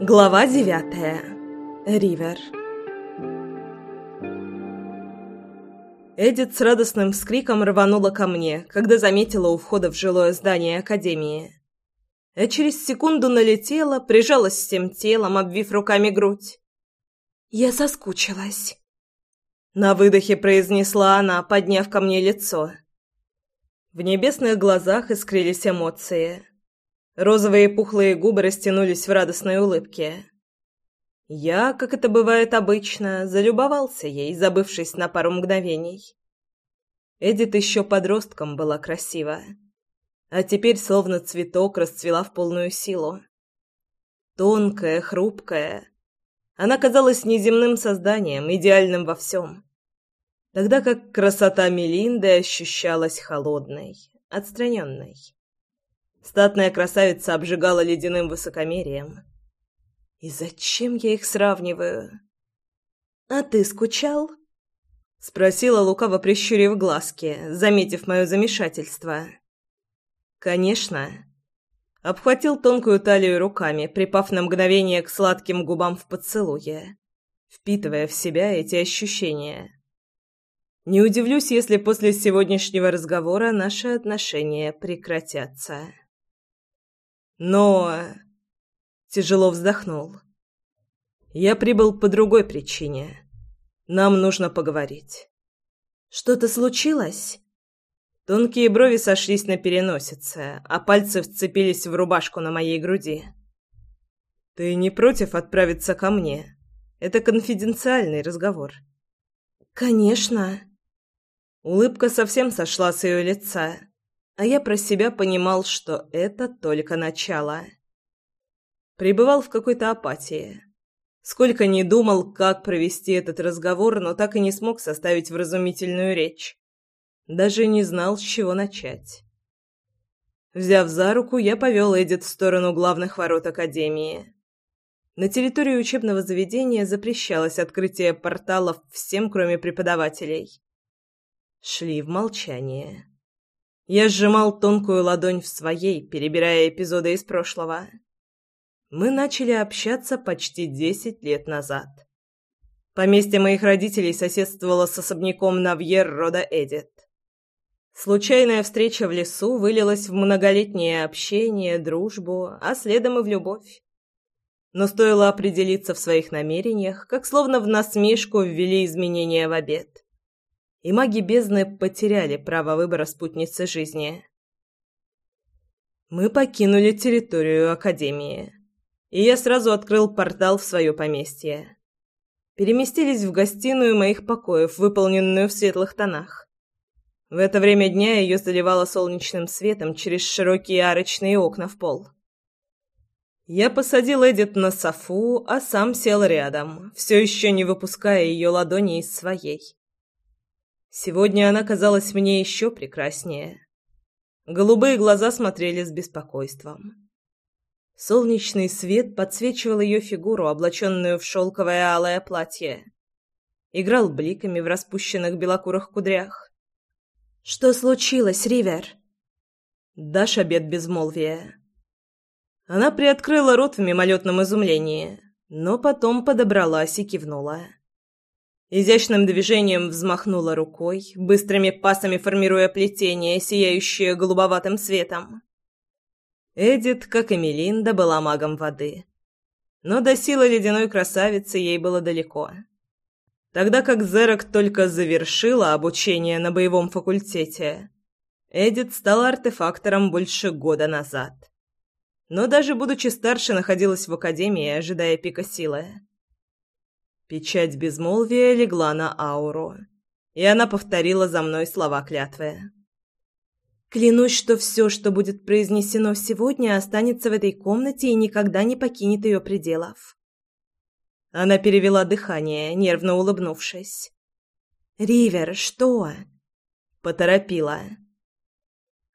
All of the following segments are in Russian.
Глава девятая. Ривер. Эдит с радостным вскриком рванула ко мне, когда заметила у входа в жилое здание Академии. А через секунду налетела, прижалась всем телом, обвив руками грудь. «Я соскучилась», — на выдохе произнесла она, подняв ко мне лицо. В небесных глазах искрились эмоции. Розовые пухлые губы растянулись в радостной улыбке. Я, как это бывает обычно, залюбовался ей, забывшись на пару мгновений. Эдит еще подростком была красива, а теперь словно цветок расцвела в полную силу. Тонкая, хрупкая, она казалась неземным созданием, идеальным во всем. Тогда как красота Мелинды ощущалась холодной, отстраненной. Статная красавица обжигала ледяным высокомерием. И зачем я их сравниваю? «А ты скучал?» — спросила, лукаво прищурив глазки, заметив мое замешательство. «Конечно». Обхватил тонкую талию руками, припав на мгновение к сладким губам в поцелуе, впитывая в себя эти ощущения. Не удивлюсь, если после сегодняшнего разговора наши отношения прекратятся. Но... Тяжело вздохнул. Я прибыл по другой причине. Нам нужно поговорить. Что-то случилось? Тонкие брови сошлись на переносице, а пальцы вцепились в рубашку на моей груди. Ты не против отправиться ко мне? Это конфиденциальный разговор. Конечно. Улыбка совсем сошла с ее лица а я про себя понимал, что это только начало. Пребывал в какой-то апатии. Сколько ни думал, как провести этот разговор, но так и не смог составить вразумительную речь. Даже не знал, с чего начать. Взяв за руку, я повел Эдит в сторону главных ворот Академии. На территории учебного заведения запрещалось открытие порталов всем, кроме преподавателей. Шли в молчании. Я сжимал тонкую ладонь в своей, перебирая эпизоды из прошлого. Мы начали общаться почти десять лет назад. Поместье моих родителей соседствовало с особняком Навьер рода Эдит. Случайная встреча в лесу вылилась в многолетнее общение, дружбу, а следом и в любовь. Но стоило определиться в своих намерениях, как словно в насмешку ввели изменения в обед и маги бездны потеряли право выбора спутницы жизни. Мы покинули территорию Академии, и я сразу открыл портал в свое поместье. Переместились в гостиную моих покоев, выполненную в светлых тонах. В это время дня ее заливало солнечным светом через широкие арочные окна в пол. Я посадил Эдит на софу, а сам сел рядом, все еще не выпуская ее ладони из своей. Сегодня она казалась мне еще прекраснее. Голубые глаза смотрели с беспокойством. Солнечный свет подсвечивал ее фигуру, облаченную в шелковое алое платье. Играл бликами в распущенных белокурых кудрях. «Что случилось, Ривер?» «Дашь обед безмолвия». Она приоткрыла рот в мимолетном изумлении, но потом подобралась и кивнула. Изящным движением взмахнула рукой, быстрыми пасами формируя плетение, сияющее голубоватым светом. Эдит, как и Мелинда, была магом воды. Но до силы ледяной красавицы ей было далеко. Тогда как Зерок только завершила обучение на боевом факультете, Эдит стала артефактором больше года назад. Но даже будучи старше, находилась в академии, ожидая пика силы. Печать безмолвия легла на ауру, и она повторила за мной слова клятвы. «Клянусь, что все, что будет произнесено сегодня, останется в этой комнате и никогда не покинет ее пределов». Она перевела дыхание, нервно улыбнувшись. «Ривер, что?» Поторопила.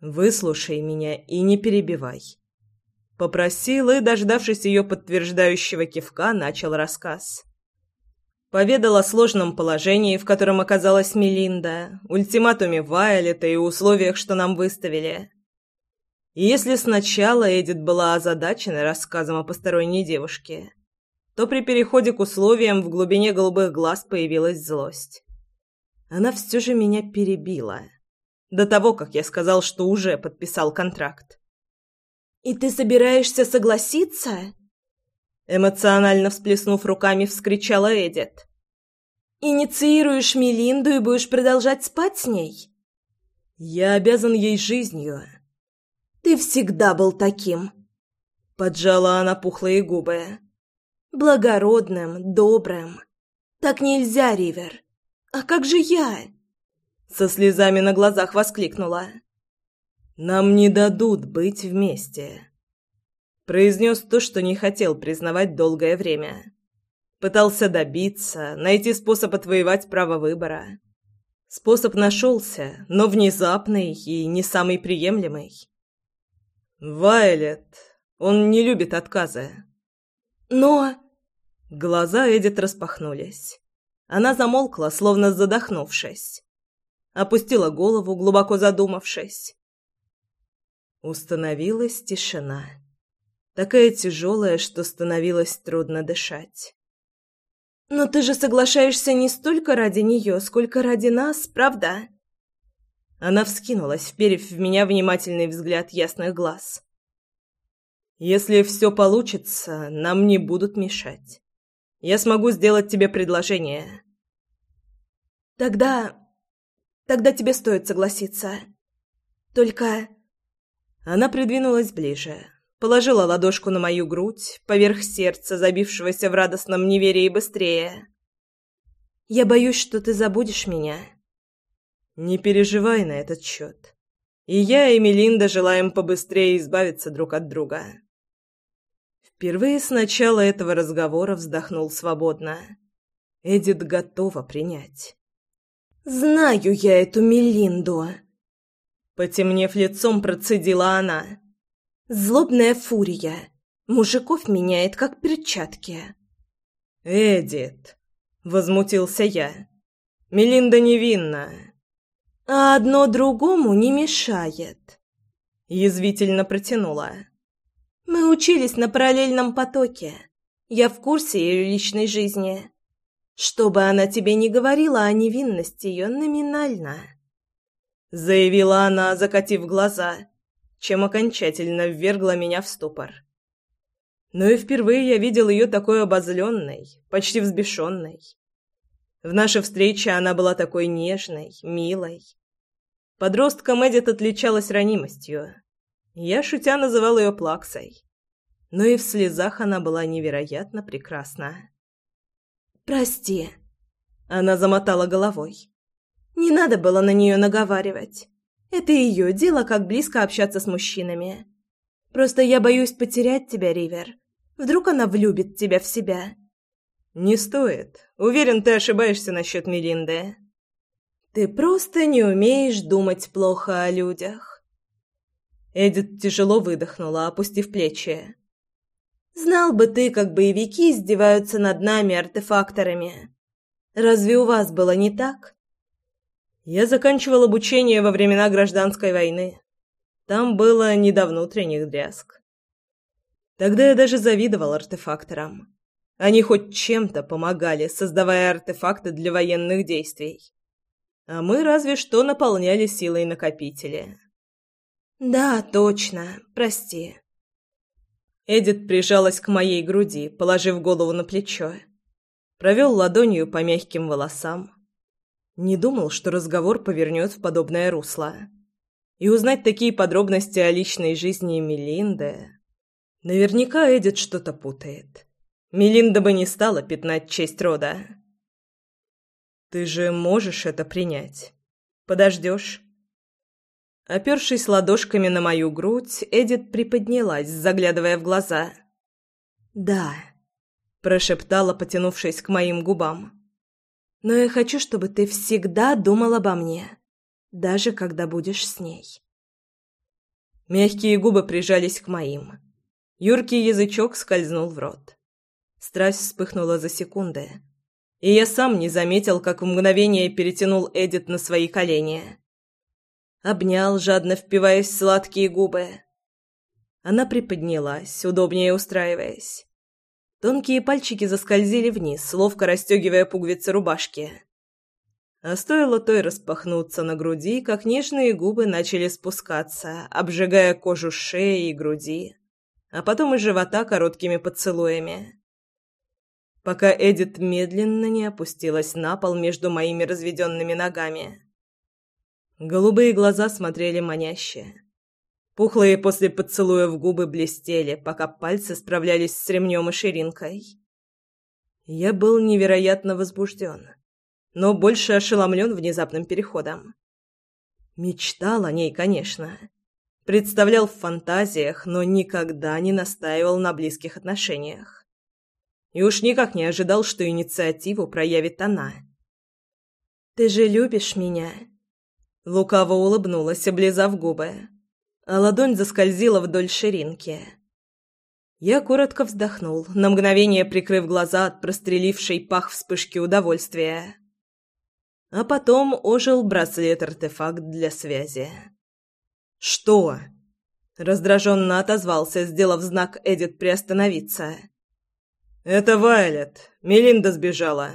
«Выслушай меня и не перебивай». Попросил и, дождавшись ее подтверждающего кивка, начал рассказ. Поведал о сложном положении, в котором оказалась Мелинда, ультиматуме Вайолета и условиях, что нам выставили. И если сначала Эдит была озадачена рассказом о посторонней девушке, то при переходе к условиям в глубине голубых глаз появилась злость. Она все же меня перебила. До того, как я сказал, что уже подписал контракт. «И ты собираешься согласиться?» Эмоционально всплеснув руками, вскричала Эдит. «Инициируешь Мелинду и будешь продолжать спать с ней?» «Я обязан ей жизнью». «Ты всегда был таким», — поджала она пухлые губы. «Благородным, добрым. Так нельзя, Ривер. А как же я?» Со слезами на глазах воскликнула. «Нам не дадут быть вместе». Произнес то, что не хотел признавать долгое время. Пытался добиться, найти способ отвоевать право выбора. Способ нашелся, но внезапный и не самый приемлемый. «Вайлет, он не любит отказа». «Но...» Глаза Эдит распахнулись. Она замолкла, словно задохнувшись. Опустила голову, глубоко задумавшись. Установилась тишина такая тяжелая, что становилось трудно дышать. «Но ты же соглашаешься не столько ради нее, сколько ради нас, правда?» Она вскинулась, вперев в меня внимательный взгляд ясных глаз. «Если все получится, нам не будут мешать. Я смогу сделать тебе предложение». «Тогда... тогда тебе стоит согласиться. Только...» Она придвинулась ближе, положила ладошку на мою грудь, поверх сердца, забившегося в радостном неверии быстрее. «Я боюсь, что ты забудешь меня». «Не переживай на этот счет. И я, и Мелинда желаем побыстрее избавиться друг от друга». Впервые с начала этого разговора вздохнул свободно. Эдит готова принять. «Знаю я эту Мелинду!» Потемнев лицом, процедила она. Злобная фурия. Мужиков меняет, как перчатки. «Эдит!» — возмутился я. «Мелинда невинна». «А одно другому не мешает», — язвительно протянула. «Мы учились на параллельном потоке. Я в курсе ее личной жизни. Что бы она тебе ни говорила, о невинности ее номинально», — заявила она, закатив глаза чем окончательно ввергла меня в ступор. Но и впервые я видел ее такой обозленной, почти взбешенной. В нашей встрече она была такой нежной, милой. Подростком Эдит отличалась ранимостью. Я, шутя, называл ее плаксой. Но и в слезах она была невероятно прекрасна. «Прости», — она замотала головой. «Не надо было на нее наговаривать. Это ее дело, как близко общаться с мужчинами. Просто я боюсь потерять тебя, Ривер. Вдруг она влюбит тебя в себя. Не стоит. Уверен, ты ошибаешься насчет Мелинды. Ты просто не умеешь думать плохо о людях. Эдит тяжело выдохнула, опустив плечи. Знал бы ты, как боевики издеваются над нами артефакторами. Разве у вас было не так? Я заканчивал обучение во времена гражданской войны. Там было не до внутренних дрязг. Тогда я даже завидовал артефакторам. Они хоть чем-то помогали, создавая артефакты для военных действий. А мы разве что наполняли силой накопители. «Да, точно. Прости». Эдит прижалась к моей груди, положив голову на плечо. Провел ладонью по мягким волосам, не думал, что разговор повернет в подобное русло. И узнать такие подробности о личной жизни Мелинды... Наверняка Эдит что-то путает. Мелинда бы не стала пятнать честь рода. «Ты же можешь это принять? Подождешь?» Опершись ладошками на мою грудь, Эдит приподнялась, заглядывая в глаза. «Да», – прошептала, потянувшись к моим губам. Но я хочу, чтобы ты всегда думал обо мне, даже когда будешь с ней. Мягкие губы прижались к моим. Юркий язычок скользнул в рот. Страсть вспыхнула за секунды, и я сам не заметил, как в мгновение перетянул Эдит на свои колени. Обнял, жадно впиваясь в сладкие губы, Она приподнялась, удобнее устраиваясь. Тонкие пальчики заскользили вниз, ловко расстегивая пуговицы рубашки. А стоило той распахнуться на груди, как нежные губы начали спускаться, обжигая кожу шеи и груди, а потом и живота короткими поцелуями. Пока Эдит медленно не опустилась на пол между моими разведенными ногами. Голубые глаза смотрели маняще. Пухлые после поцелуя в губы блестели, пока пальцы справлялись с ремнем и ширинкой. Я был невероятно возбужден но больше ошеломлен внезапным переходом. Мечтал о ней, конечно. Представлял в фантазиях, но никогда не настаивал на близких отношениях. И уж никак не ожидал, что инициативу проявит она. «Ты же любишь меня?» Лукаво улыбнулась, облизав губы, а ладонь заскользила вдоль ширинки. Я коротко вздохнул, на мгновение прикрыв глаза от прострелившей пах вспышки удовольствия. А потом ожил браслет-артефакт для связи. «Что?» — раздраженно отозвался, сделав знак Эдит приостановиться. «Это Вайлет. Мелинда сбежала.